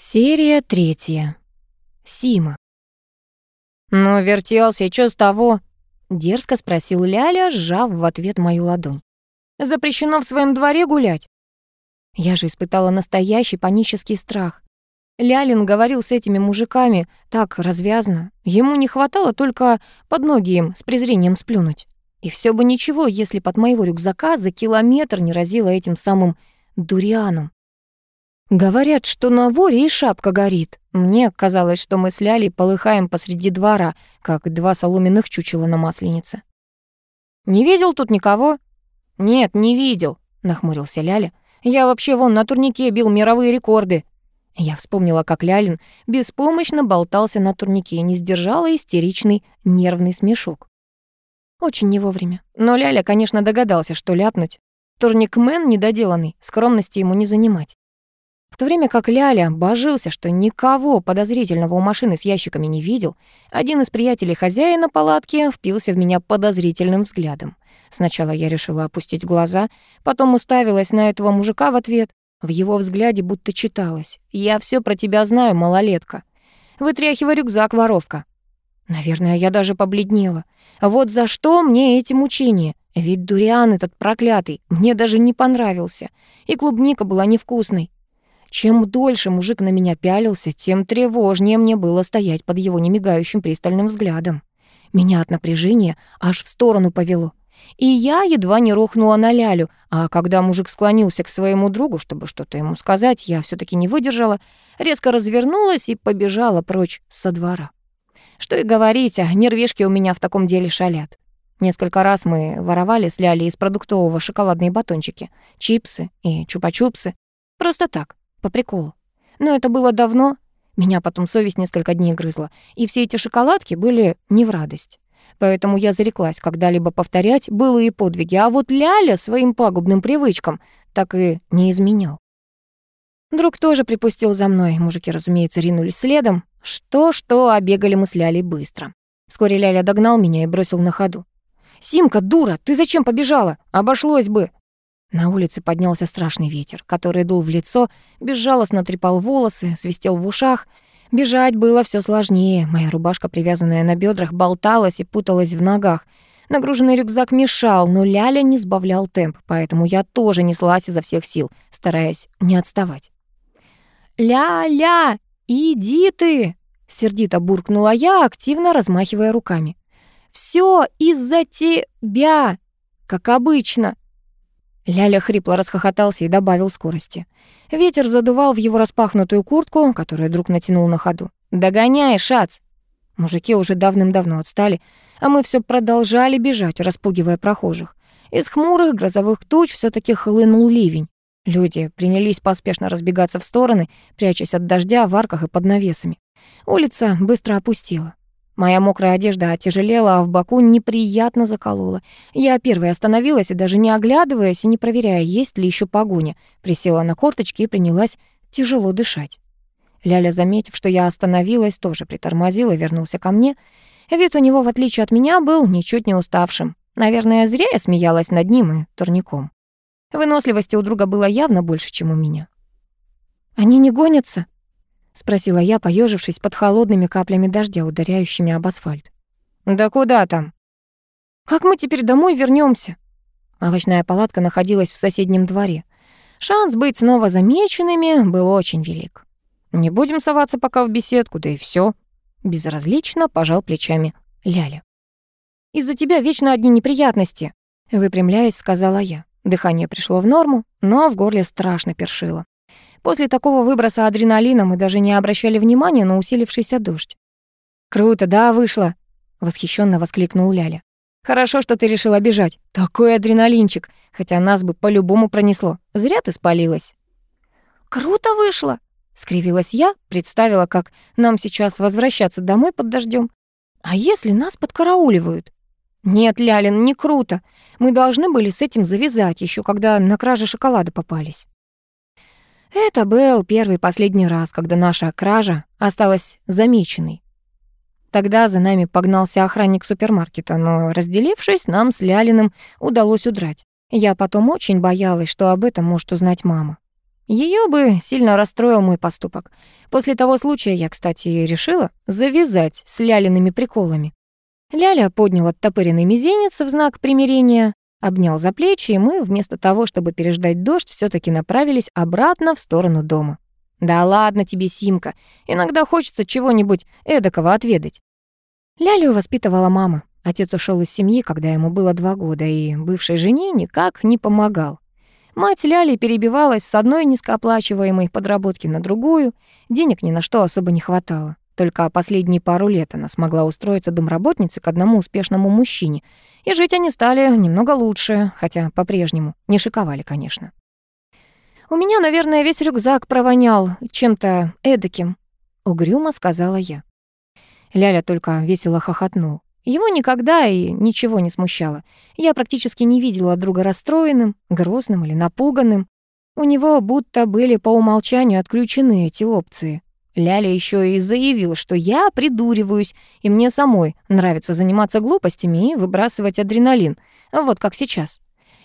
Серия третья. Сима. «Ну, вертелся, чё с того?» — дерзко спросил Ляля, сжав в ответ мою ладонь. «Запрещено в своем дворе гулять?» Я же испытала настоящий панический страх. Лялин говорил с этими мужиками так развязно. Ему не хватало только под ноги им с презрением сплюнуть. И все бы ничего, если под моего рюкзака за километр не разило этим самым дурианом. Говорят, что на воре и шапка горит. Мне казалось, что мы с Лялей полыхаем посреди двора, как два соломенных чучела на масленице. «Не видел тут никого?» «Нет, не видел», — нахмурился Ляля. «Я вообще вон на турнике бил мировые рекорды». Я вспомнила, как Лялин беспомощно болтался на турнике и не сдержала истеричный нервный смешок. Очень не вовремя. Но Ляля, конечно, догадался, что ляпнуть. Турникмен недоделанный, скромности ему не занимать. В то время как Ляля божился, что никого подозрительного у машины с ящиками не видел, один из приятелей хозяина палатки впился в меня подозрительным взглядом. Сначала я решила опустить глаза, потом уставилась на этого мужика в ответ. В его взгляде будто читалось «Я все про тебя знаю, малолетка». «Вытряхивай рюкзак, воровка». Наверное, я даже побледнела. Вот за что мне эти мучения? Ведь дуриан этот проклятый мне даже не понравился. И клубника была невкусной. Чем дольше мужик на меня пялился, тем тревожнее мне было стоять под его немигающим пристальным взглядом. Меня от напряжения аж в сторону повело. И я едва не рухнула на лялю, а когда мужик склонился к своему другу, чтобы что-то ему сказать, я все таки не выдержала, резко развернулась и побежала прочь со двора. Что и говорить, а нервишки у меня в таком деле шалят. Несколько раз мы воровали с Лялей из продуктового шоколадные батончики, чипсы и чупа-чупсы. Просто так, по приколу. Но это было давно. Меня потом совесть несколько дней грызла. И все эти шоколадки были не в радость. Поэтому я зареклась когда-либо повторять былые подвиги. А вот Ляля своим пагубным привычкам так и не изменял. Друг тоже припустил за мной. Мужики, разумеется, ринулись следом. Что-что, а бегали мы с Лялей быстро. Вскоре Ляля догнал меня и бросил на ходу. «Симка, дура, ты зачем побежала? Обошлось бы!» На улице поднялся страшный ветер, который дул в лицо, безжалостно трепал волосы, свистел в ушах. Бежать было все сложнее. Моя рубашка, привязанная на бедрах, болталась и путалась в ногах. Нагруженный рюкзак мешал, но Ляля не сбавлял темп, поэтому я тоже неслась изо всех сил, стараясь не отставать. «Ля-ля, иди ты!» — сердито буркнула я, активно размахивая руками. «Всё из-за тебя, как обычно!» Ляля хрипло расхохотался и добавил скорости. Ветер задувал в его распахнутую куртку, которую друг натянул на ходу. «Догоняй, шац!» Мужики уже давным-давно отстали, а мы все продолжали бежать, распугивая прохожих. Из хмурых грозовых туч все таки хлынул ливень. Люди принялись поспешно разбегаться в стороны, прячась от дождя в арках и под навесами. Улица быстро опустела. Моя мокрая одежда отяжелела, а в боку неприятно заколола. Я первой остановилась и даже не оглядываясь и не проверяя, есть ли еще погоня, присела на корточки и принялась тяжело дышать. Ляля, заметив, что я остановилась, тоже притормозил и вернулся ко мне. Вид у него, в отличие от меня, был ничуть не уставшим. Наверное, зря я смеялась над ним и турником. Выносливости у друга было явно больше, чем у меня. «Они не гонятся?» Спросила я, поежившись под холодными каплями дождя, ударяющими об асфальт. Да куда там? Как мы теперь домой вернемся? Овощная палатка находилась в соседнем дворе. Шанс быть снова замеченными был очень велик. Не будем соваться пока в беседку, да и все. Безразлично пожал плечами Ляля. Из-за тебя вечно одни неприятности, выпрямляясь, сказала я. Дыхание пришло в норму, но в горле страшно першило. После такого выброса адреналина мы даже не обращали внимания на усилившийся дождь. «Круто, да, вышло!» — восхищенно воскликнул Ляля. «Хорошо, что ты решила бежать. Такой адреналинчик, хотя нас бы по-любому пронесло. Зря ты спалилась». «Круто вышло!» — скривилась я, представила, как нам сейчас возвращаться домой под дождем. «А если нас подкарауливают?» «Нет, Лялин, не круто. Мы должны были с этим завязать, еще когда на краже шоколада попались». Это был первый последний раз, когда наша кража осталась замеченной. Тогда за нами погнался охранник супермаркета, но, разделившись, нам с Лялиным удалось удрать. Я потом очень боялась, что об этом может узнать мама. Ее бы сильно расстроил мой поступок. После того случая я, кстати, решила завязать с Лялиными приколами. Ляля поднял оттопыренный мизинец в знак примирения, обнял за плечи, и мы, вместо того, чтобы переждать дождь, все таки направились обратно в сторону дома. «Да ладно тебе, Симка, иногда хочется чего-нибудь эдакого отведать». Лялю воспитывала мама. Отец ушел из семьи, когда ему было два года, и бывшей жене никак не помогал. Мать Ляли перебивалась с одной низкооплачиваемой подработки на другую, денег ни на что особо не хватало. Только последние пару лет она смогла устроиться домработницей к одному успешному мужчине, и жить они стали немного лучше, хотя по-прежнему не шиковали, конечно. «У меня, наверное, весь рюкзак провонял чем-то эдаким», — угрюмо сказала я. Ляля только весело хохотнул. Его никогда и ничего не смущало. Я практически не видела друга расстроенным, грозным или напуганным. У него будто были по умолчанию отключены эти опции. Ляля еще и заявил, что я придуриваюсь, и мне самой нравится заниматься глупостями и выбрасывать адреналин, вот как сейчас.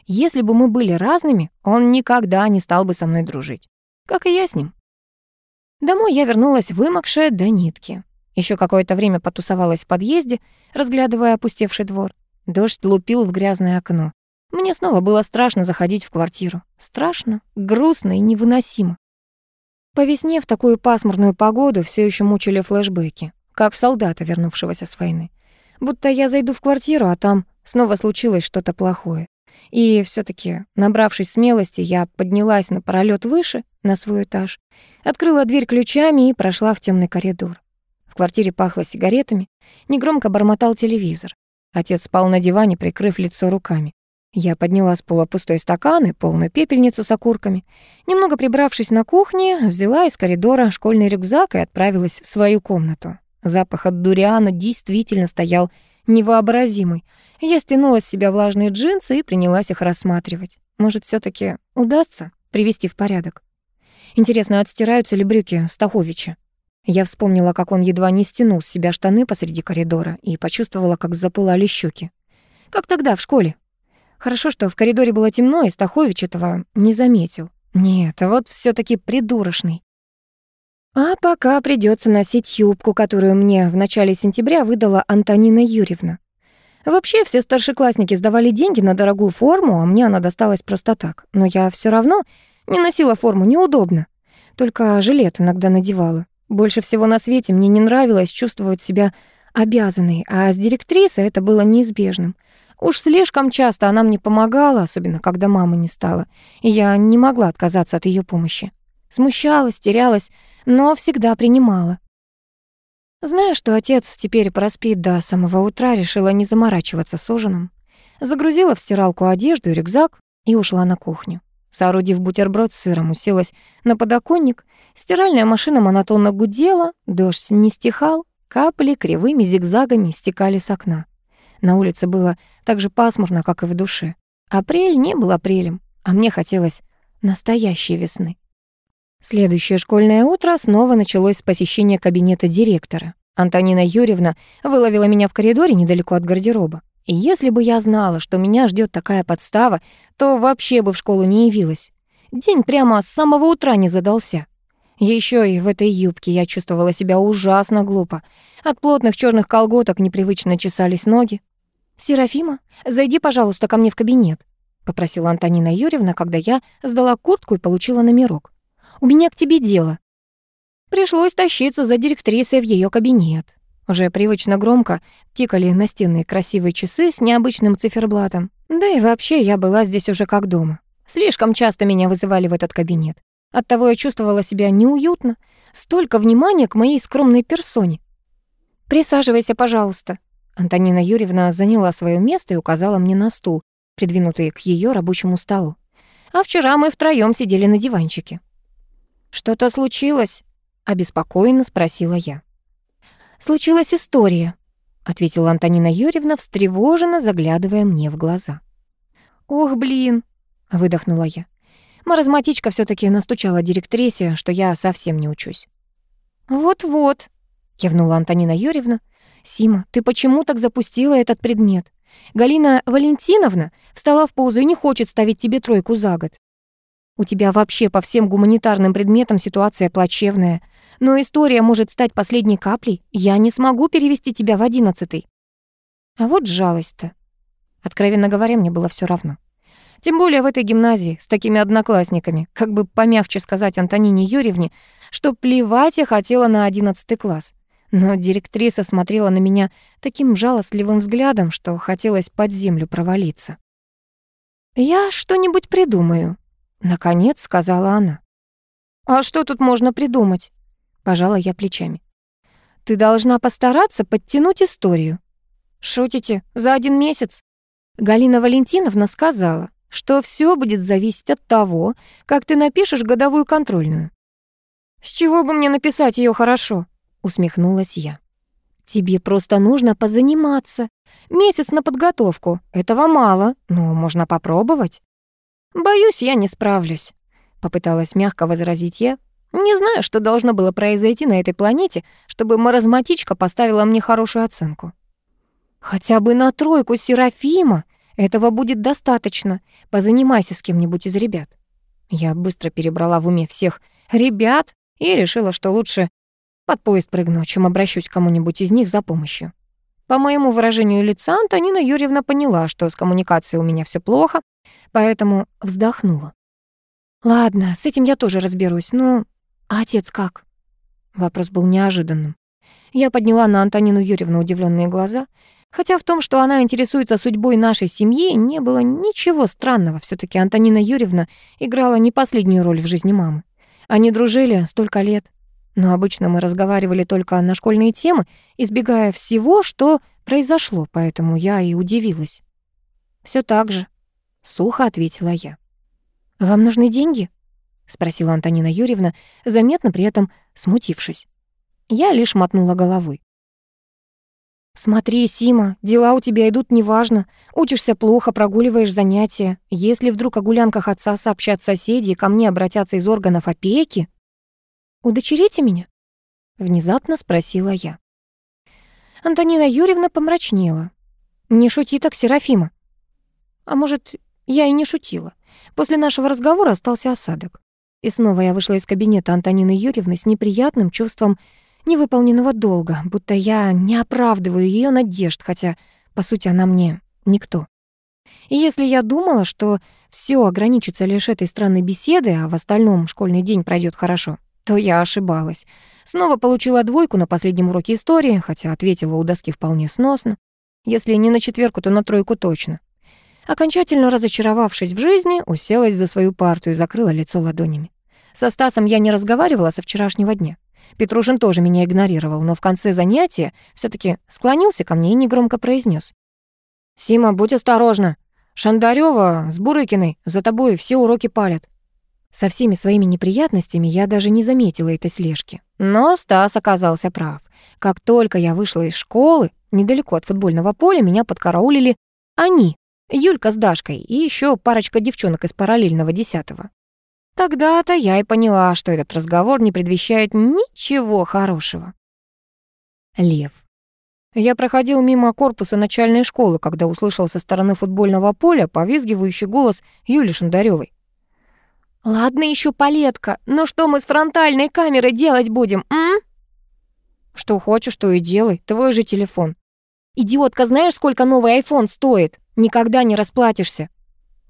Если бы мы были разными, он никогда не стал бы со мной дружить. Как и я с ним. Домой я вернулась вымокшая до нитки. Еще какое-то время потусовалась в подъезде, разглядывая опустевший двор. Дождь лупил в грязное окно. Мне снова было страшно заходить в квартиру. Страшно, грустно и невыносимо. По весне в такую пасмурную погоду все еще мучили флешбеки, как солдата, вернувшегося с войны. Будто я зайду в квартиру, а там снова случилось что-то плохое. И все таки набравшись смелости, я поднялась на пролет выше, на свой этаж, открыла дверь ключами и прошла в темный коридор. В квартире пахло сигаретами, негромко бормотал телевизор. Отец спал на диване, прикрыв лицо руками. Я подняла с пола пустой стакан и полную пепельницу с окурками. Немного прибравшись на кухне, взяла из коридора школьный рюкзак и отправилась в свою комнату. Запах от дуриана действительно стоял невообразимый. Я стянула с себя влажные джинсы и принялась их рассматривать. Может, все таки удастся привести в порядок? Интересно, отстираются ли брюки Стаховича? Я вспомнила, как он едва не стянул с себя штаны посреди коридора и почувствовала, как запылали щеки. Как тогда, в школе? Хорошо, что в коридоре было темно, и Стахович этого не заметил. Нет, а вот все таки придурочный. А пока придется носить юбку, которую мне в начале сентября выдала Антонина Юрьевна. Вообще, все старшеклассники сдавали деньги на дорогую форму, а мне она досталась просто так. Но я все равно не носила форму, неудобно. Только жилет иногда надевала. Больше всего на свете мне не нравилось чувствовать себя обязанной, а с директрисой это было неизбежным. Уж слишком часто она мне помогала, особенно когда мамы не стало, и я не могла отказаться от ее помощи. Смущалась, терялась, но всегда принимала. Зная, что отец теперь проспит до самого утра, решила не заморачиваться с ужином. Загрузила в стиралку одежду и рюкзак и ушла на кухню. Соорудив бутерброд с сыром, уселась на подоконник. Стиральная машина монотонно гудела, дождь не стихал, капли кривыми зигзагами стекали с окна. На улице было так же пасмурно, как и в душе. Апрель не был апрелем, а мне хотелось настоящей весны. Следующее школьное утро снова началось с посещения кабинета директора. Антонина Юрьевна выловила меня в коридоре недалеко от гардероба. И если бы я знала, что меня ждет такая подстава, то вообще бы в школу не явилась. День прямо с самого утра не задался. Еще и в этой юбке я чувствовала себя ужасно глупо. От плотных черных колготок непривычно чесались ноги, «Серафима, зайди, пожалуйста, ко мне в кабинет», — попросила Антонина Юрьевна, когда я сдала куртку и получила номерок. «У меня к тебе дело». Пришлось тащиться за директрисой в ее кабинет. Уже привычно громко тикали настенные красивые часы с необычным циферблатом. Да и вообще я была здесь уже как дома. Слишком часто меня вызывали в этот кабинет. Оттого я чувствовала себя неуютно. Столько внимания к моей скромной персоне. «Присаживайся, пожалуйста», Антонина Юрьевна заняла свое место и указала мне на стул, придвинутый к ее рабочему столу. А вчера мы втроем сидели на диванчике. «Что-то случилось?» — обеспокоенно спросила я. «Случилась история», — ответила Антонина Юрьевна, встревоженно заглядывая мне в глаза. «Ох, блин», — выдохнула я. Маразматичка все таки настучала директрисе, что я совсем не учусь. «Вот-вот», — кивнула Антонина Юрьевна, — «Сима, ты почему так запустила этот предмет? Галина Валентиновна встала в позу и не хочет ставить тебе тройку за год». У тебя вообще по всем гуманитарным предметам ситуация плачевная. Но история может стать последней каплей. Я не смогу перевести тебя в одиннадцатый. А вот жалость-то. Откровенно говоря, мне было все равно. Тем более в этой гимназии с такими одноклассниками, как бы помягче сказать Антонине Юрьевне, что плевать я хотела на одиннадцатый класс. Но директриса смотрела на меня таким жалостливым взглядом, что хотелось под землю провалиться. «Я что-нибудь придумаю», — наконец сказала она. «А что тут можно придумать?» — пожала я плечами. «Ты должна постараться подтянуть историю». «Шутите? За один месяц?» Галина Валентиновна сказала, что все будет зависеть от того, как ты напишешь годовую контрольную. «С чего бы мне написать ее хорошо?» — усмехнулась я. «Тебе просто нужно позаниматься. Месяц на подготовку. Этого мало, но можно попробовать». «Боюсь, я не справлюсь», — попыталась мягко возразить я. «Не знаю, что должно было произойти на этой планете, чтобы маразматичка поставила мне хорошую оценку». «Хотя бы на тройку Серафима. Этого будет достаточно. Позанимайся с кем-нибудь из ребят». Я быстро перебрала в уме всех ребят и решила, что лучше под поезд прыгну, чем обращусь к кому-нибудь из них за помощью. По моему выражению лица Антонина Юрьевна поняла, что с коммуникацией у меня все плохо, поэтому вздохнула. «Ладно, с этим я тоже разберусь. Ну, а отец как?» Вопрос был неожиданным. Я подняла на Антонину Юрьевну удивленные глаза. Хотя в том, что она интересуется судьбой нашей семьи, не было ничего странного. все таки Антонина Юрьевна играла не последнюю роль в жизни мамы. Они дружили столько лет. Но обычно мы разговаривали только на школьные темы, избегая всего, что произошло, поэтому я и удивилась. Все так же», — сухо ответила я. «Вам нужны деньги?» — спросила Антонина Юрьевна, заметно при этом смутившись. Я лишь мотнула головой. «Смотри, Сима, дела у тебя идут неважно. Учишься плохо, прогуливаешь занятия. Если вдруг о гулянках отца сообщат соседи и ко мне обратятся из органов опеки...» «Удочерите меня?» — внезапно спросила я. Антонина Юрьевна помрачнела. «Не шути так, Серафима». А может, я и не шутила. После нашего разговора остался осадок. И снова я вышла из кабинета Антонины Юрьевны с неприятным чувством невыполненного долга, будто я не оправдываю ее надежд, хотя, по сути, она мне никто. И если я думала, что все ограничится лишь этой странной беседой, а в остальном школьный день пройдет хорошо, то я ошибалась. Снова получила двойку на последнем уроке истории, хотя ответила у доски вполне сносно. Если не на четверку, то на тройку точно. Окончательно разочаровавшись в жизни, уселась за свою парту и закрыла лицо ладонями. Со Стасом я не разговаривала со вчерашнего дня. Петрушин тоже меня игнорировал, но в конце занятия все таки склонился ко мне и негромко произнес: «Сима, будь осторожна. Шандарёва с Бурыкиной за тобой все уроки палят». Со всеми своими неприятностями я даже не заметила этой слежки. Но Стас оказался прав. Как только я вышла из школы, недалеко от футбольного поля меня подкараулили они, Юлька с Дашкой и еще парочка девчонок из параллельного десятого. Тогда-то я и поняла, что этот разговор не предвещает ничего хорошего. Лев. Я проходил мимо корпуса начальной школы, когда услышал со стороны футбольного поля повизгивающий голос Юли Шандарёвой. «Ладно еще палетка, но что мы с фронтальной камерой делать будем, м?» «Что хочешь, то и делай, твой же телефон». «Идиотка, знаешь, сколько новый iPhone стоит? Никогда не расплатишься».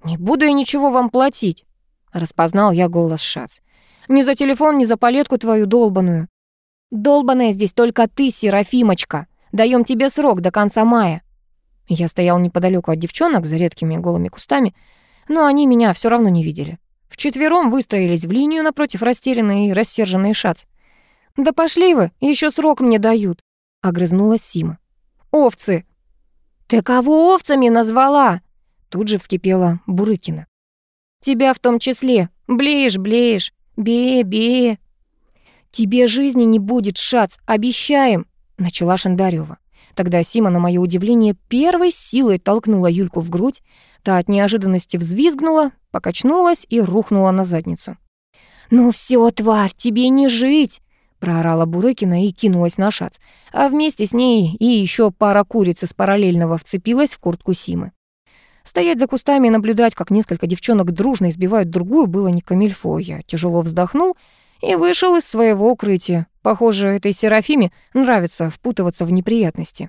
«Не буду я ничего вам платить». Распознал я голос Шац. «Ни за телефон, ни за палетку твою долбаную». «Долбаная здесь только ты, Серафимочка. Даем тебе срок до конца мая». Я стоял неподалеку от девчонок за редкими голыми кустами, но они меня все равно не видели. Вчетвером выстроились в линию напротив растерянной и рассерженной Шац. «Да пошли вы, еще срок мне дают», — огрызнулась Сима. «Овцы!» «Ты кого овцами назвала?» Тут же вскипела Бурыкина. Тебя в том числе. Блеешь, блеешь. Бе, бе. Тебе жизни не будет, Шац, обещаем, начала Шандарёва. Тогда Сима, на моё удивление, первой силой толкнула Юльку в грудь. Та от неожиданности взвизгнула, покачнулась и рухнула на задницу. «Ну всё, тварь, тебе не жить!» проорала Бурыкина и кинулась на шац, а вместе с ней и ещё пара куриц из параллельного вцепилась в куртку Симы. Стоять за кустами и наблюдать, как несколько девчонок дружно избивают другую, было не камильфо. Я тяжело вздохнул и вышел из своего укрытия. Похоже, этой Серафиме нравится впутываться в неприятности.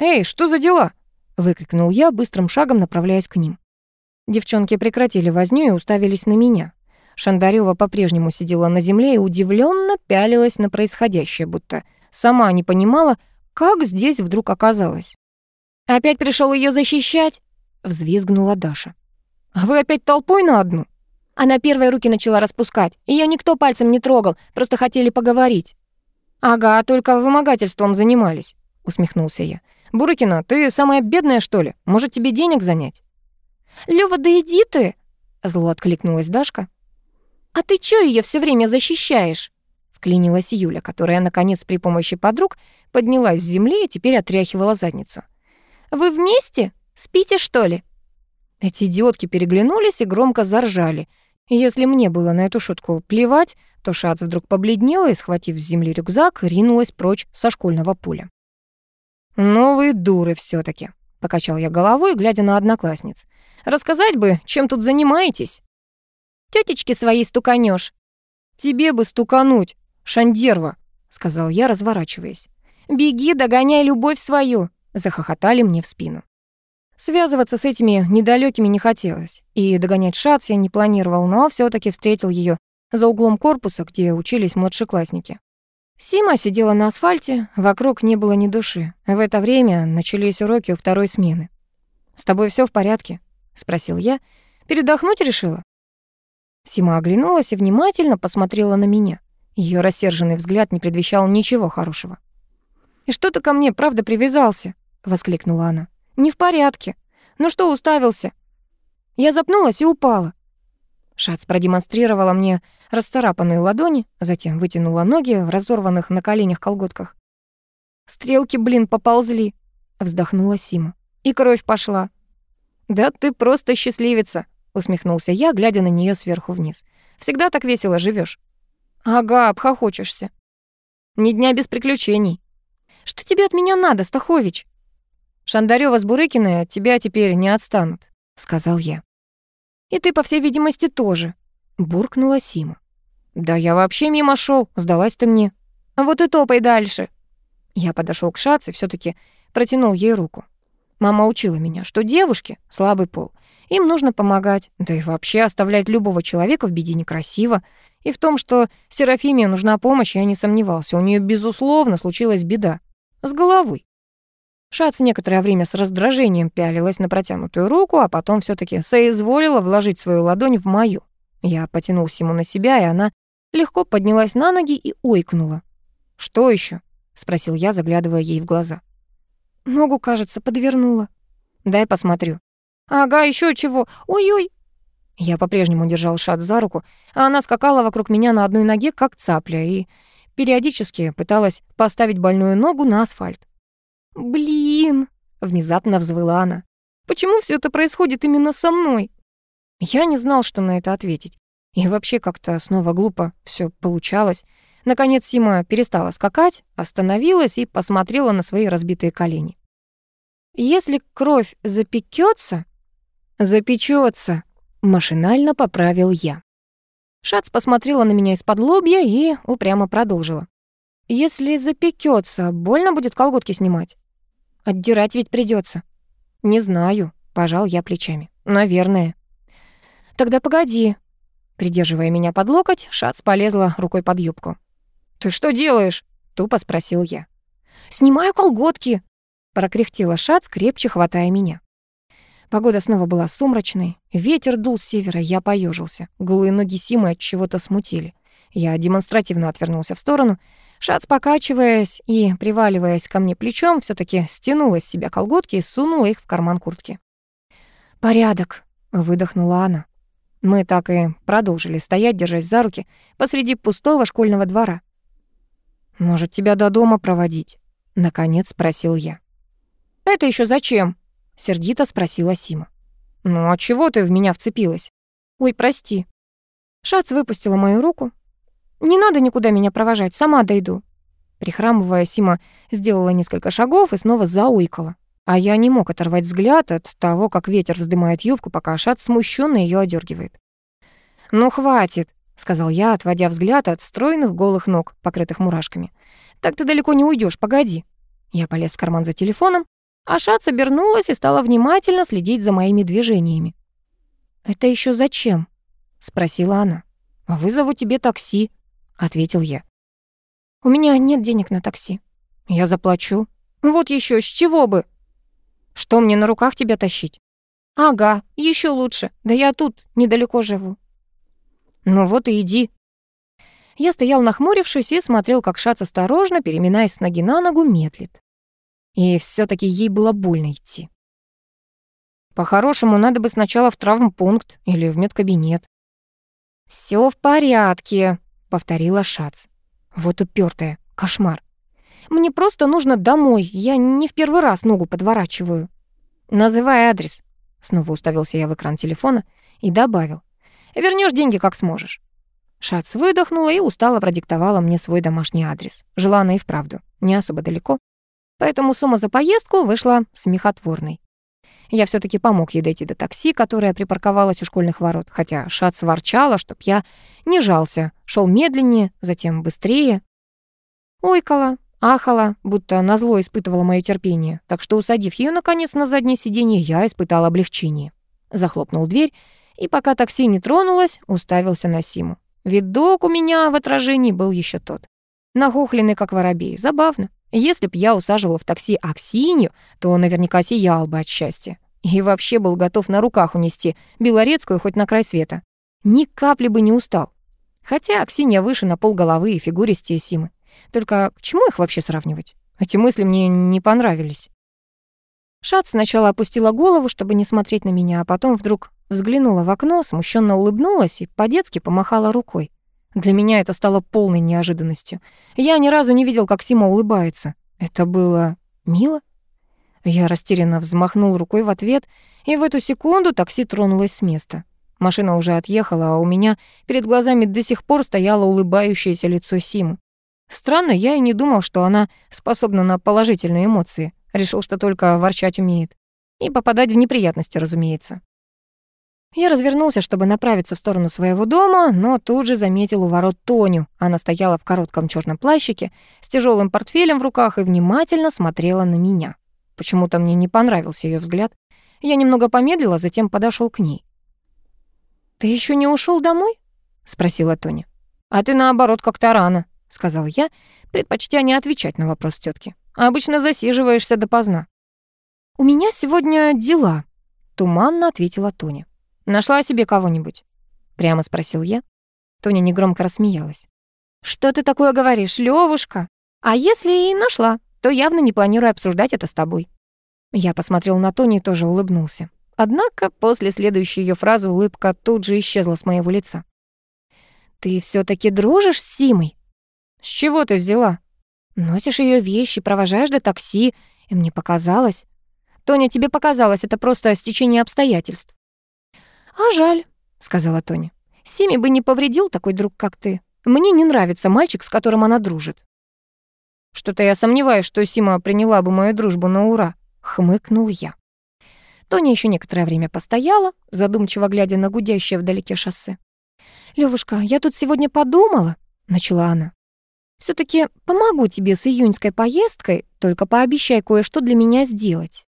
«Эй, что за дела?» — выкрикнул я, быстрым шагом направляясь к ним. Девчонки прекратили возню и уставились на меня. Шандарёва по-прежнему сидела на земле и удивленно пялилась на происходящее, будто сама не понимала, как здесь вдруг оказалась. «Опять пришел ее защищать?» — взвизгнула Даша. «А вы опять толпой на одну?» Она первой руки начала распускать. Ее никто пальцем не трогал, просто хотели поговорить. «Ага, только вымогательством занимались», — усмехнулся я. «Бурыкина, ты самая бедная, что ли? Может, тебе денег занять?» «Лёва, да иди ты!» — зло откликнулась Дашка. «А ты чё её всё время защищаешь?» Вклинилась Юля, которая, наконец, при помощи подруг поднялась с земли и теперь отряхивала задницу. «Вы вместе? Спите, что ли?» Эти идиотки переглянулись и громко заржали. Если мне было на эту шутку плевать, то Шац вдруг побледнела и, схватив с земли рюкзак, ринулась прочь со школьного поля. «Новые дуры все таки покачал я головой, глядя на одноклассниц. «Рассказать бы, чем тут занимаетесь?» Тетечки своей стуканешь. «Тебе бы стукануть, шандерва», — сказал я, разворачиваясь. «Беги, догоняй любовь свою», — захохотали мне в спину. Связываться с этими недалекими не хотелось, и догонять Шац я не планировал, но все таки встретил ее за углом корпуса, где учились младшеклассники. Сима сидела на асфальте, вокруг не было ни души. В это время начались уроки у второй смены. «С тобой все в порядке?» — спросил я. «Передохнуть решила?» Сима оглянулась и внимательно посмотрела на меня. Ее рассерженный взгляд не предвещал ничего хорошего. «И что ты ко мне, правда, привязался?» — воскликнула она. «Не в порядке. Ну что уставился?» Я запнулась и упала. Шац продемонстрировала мне расцарапанные ладони, затем вытянула ноги в разорванных на коленях колготках. «Стрелки, блин, поползли», — вздохнула Сима. «И кровь пошла». «Да ты просто счастливица», — усмехнулся я, глядя на нее сверху вниз. «Всегда так весело живешь. «Ага, обхохочешься». «Ни дня без приключений». «Что тебе от меня надо, Стахович?» Шандарёва с Бурыкиной от тебя теперь не отстанут», — сказал я. «И ты, по всей видимости, тоже», — буркнула Сима. «Да я вообще мимо шел, сдалась ты мне». «Вот и топай дальше». Я подошел к Шац и все таки протянул ей руку. Мама учила меня, что девушки — слабый пол. Им нужно помогать, да и вообще оставлять любого человека в беде некрасиво. И в том, что Серафиме нужна помощь, я не сомневался. У нее безусловно, случилась беда. С головой. Шац некоторое время с раздражением пялилась на протянутую руку, а потом все таки соизволила вложить свою ладонь в мою. Я потянул Симу на себя, и она легко поднялась на ноги и ойкнула. «Что еще? спросил я, заглядывая ей в глаза. «Ногу, кажется, подвернула». «Дай посмотрю». «Ага, еще чего? Ой-ой!» Я по-прежнему держал Шат за руку, а она скакала вокруг меня на одной ноге, как цапля, и периодически пыталась поставить больную ногу на асфальт. «Блин!» — внезапно взвыла она. «Почему все это происходит именно со мной?» Я не знал, что на это ответить. И вообще как-то снова глупо все получалось. Наконец Сима перестала скакать, остановилась и посмотрела на свои разбитые колени. «Если кровь запекется, запечется, машинально поправил я. Шац посмотрела на меня из-под лобья и упрямо продолжила. «Если запекется, больно будет колготки снимать?» Отдирать ведь придется. Не знаю, пожал я плечами. Наверное. Тогда погоди. Придерживая меня под локоть, Шац полезла рукой под юбку. Ты что делаешь? тупо спросил я. Снимаю колготки, прокряхтела Шац, крепче хватая меня. Погода снова была сумрачной, ветер дул с севера, я поежился. Голые ноги Симы от чего-то смутили. Я демонстративно отвернулся в сторону. Шац, покачиваясь и приваливаясь ко мне плечом, все таки стянула с себя колготки и сунула их в карман куртки. «Порядок», — выдохнула она. Мы так и продолжили стоять, держась за руки, посреди пустого школьного двора. «Может, тебя до дома проводить?» — наконец спросил я. «Это еще зачем?» — сердито спросила Сима. «Ну, а чего ты в меня вцепилась?» «Ой, прости». Шац выпустила мою руку, «Не надо никуда меня провожать, сама дойду». Прихрамывая, Сима сделала несколько шагов и снова зауикала. А я не мог оторвать взгляд от того, как ветер вздымает юбку, пока Ашат смущенно ее одергивает. «Ну, хватит», — сказал я, отводя взгляд от стройных голых ног, покрытых мурашками. «Так ты далеко не уйдешь, погоди». Я полез в карман за телефоном, а Шац обернулась и стала внимательно следить за моими движениями. «Это еще зачем?» — спросила она. «А «Вызову тебе такси», — ответил я. «У меня нет денег на такси». «Я заплачу». «Вот еще с чего бы?» «Что мне на руках тебя тащить?» «Ага, еще лучше. Да я тут недалеко живу». «Ну вот и иди». Я стоял нахмурившись и смотрел, как Шац осторожно, переминаясь с ноги на ногу, медлит. И все таки ей было больно идти. По-хорошему, надо бы сначала в травмпункт или в медкабинет. Все в порядке», — повторила Шац. Вот упертая, кошмар. «Мне просто нужно домой, я не в первый раз ногу подворачиваю». «Называй адрес», — снова уставился я в экран телефона и добавил. Вернешь деньги как сможешь». Шац выдохнула и устало продиктовала мне свой домашний адрес. Жила она и вправду, не особо далеко. Поэтому сумма за поездку вышла смехотворной. Я все таки помог ей дойти до такси, которое припарковалось у школьных ворот, хотя Шац ворчала, чтоб я не жался, шел медленнее, затем быстрее. Ойкала, ахала, будто назло испытывала мое терпение, так что, усадив ее наконец на заднее сиденье, я испытал облегчение. Захлопнул дверь и пока такси не тронулось, уставился на Симу. Видок у меня в отражении был еще тот. Нахохленный, как воробей. Забавно. Если б я усаживала в такси Аксинью, то наверняка сиял бы от счастья. И вообще был готов на руках унести Белорецкую хоть на край света. Ни капли бы не устал. Хотя Аксинья выше на пол головы и фигуристее Симы. Только к чему их вообще сравнивать? Эти мысли мне не понравились. Шат сначала опустила голову, чтобы не смотреть на меня, а потом вдруг Взглянула в окно, смущенно улыбнулась и по-детски помахала рукой. Для меня это стало полной неожиданностью. Я ни разу не видел, как Сима улыбается. Это было мило. Я растерянно взмахнул рукой в ответ, и в эту секунду такси тронулось с места. Машина уже отъехала, а у меня перед глазами до сих пор стояло улыбающееся лицо Симы. Странно, я и не думал, что она способна на положительные эмоции. Решил, что только ворчать умеет. И попадать в неприятности, разумеется. Я развернулся, чтобы направиться в сторону своего дома, но тут же заметил у ворот Тоню. Она стояла в коротком черном плащике с тяжелым портфелем в руках и внимательно смотрела на меня. Почему-то мне не понравился ее взгляд. Я немного помедлила, затем подошел к ней. «Ты еще не ушел домой?» — спросила Тоня. «А ты, наоборот, как-то рано», — сказал я, предпочтя не отвечать на вопрос тетки. «Обычно засиживаешься допоздна». «У меня сегодня дела», — туманно ответила Тоня. Нашла себе кого-нибудь?» Прямо спросил я. Тоня негромко рассмеялась. «Что ты такое говоришь, Левушка? А если и нашла, то явно не планирую обсуждать это с тобой». Я посмотрел на Тони и тоже улыбнулся. Однако после следующей ее фразы улыбка тут же исчезла с моего лица. «Ты все таки дружишь с Симой?» «С чего ты взяла?» «Носишь ее вещи, провожаешь до такси, и мне показалось...» «Тоня, тебе показалось, это просто стечение обстоятельств». «А жаль», — сказала Тоня. «Симе бы не повредил такой друг, как ты. Мне не нравится мальчик, с которым она дружит». «Что-то я сомневаюсь, что Сима приняла бы мою дружбу на ура», — хмыкнул я. Тоня еще некоторое время постояла, задумчиво глядя на гудящее вдалеке шоссе. «Левушка, я тут сегодня подумала», — начала она. все таки помогу тебе с июньской поездкой, только пообещай кое-что для меня сделать».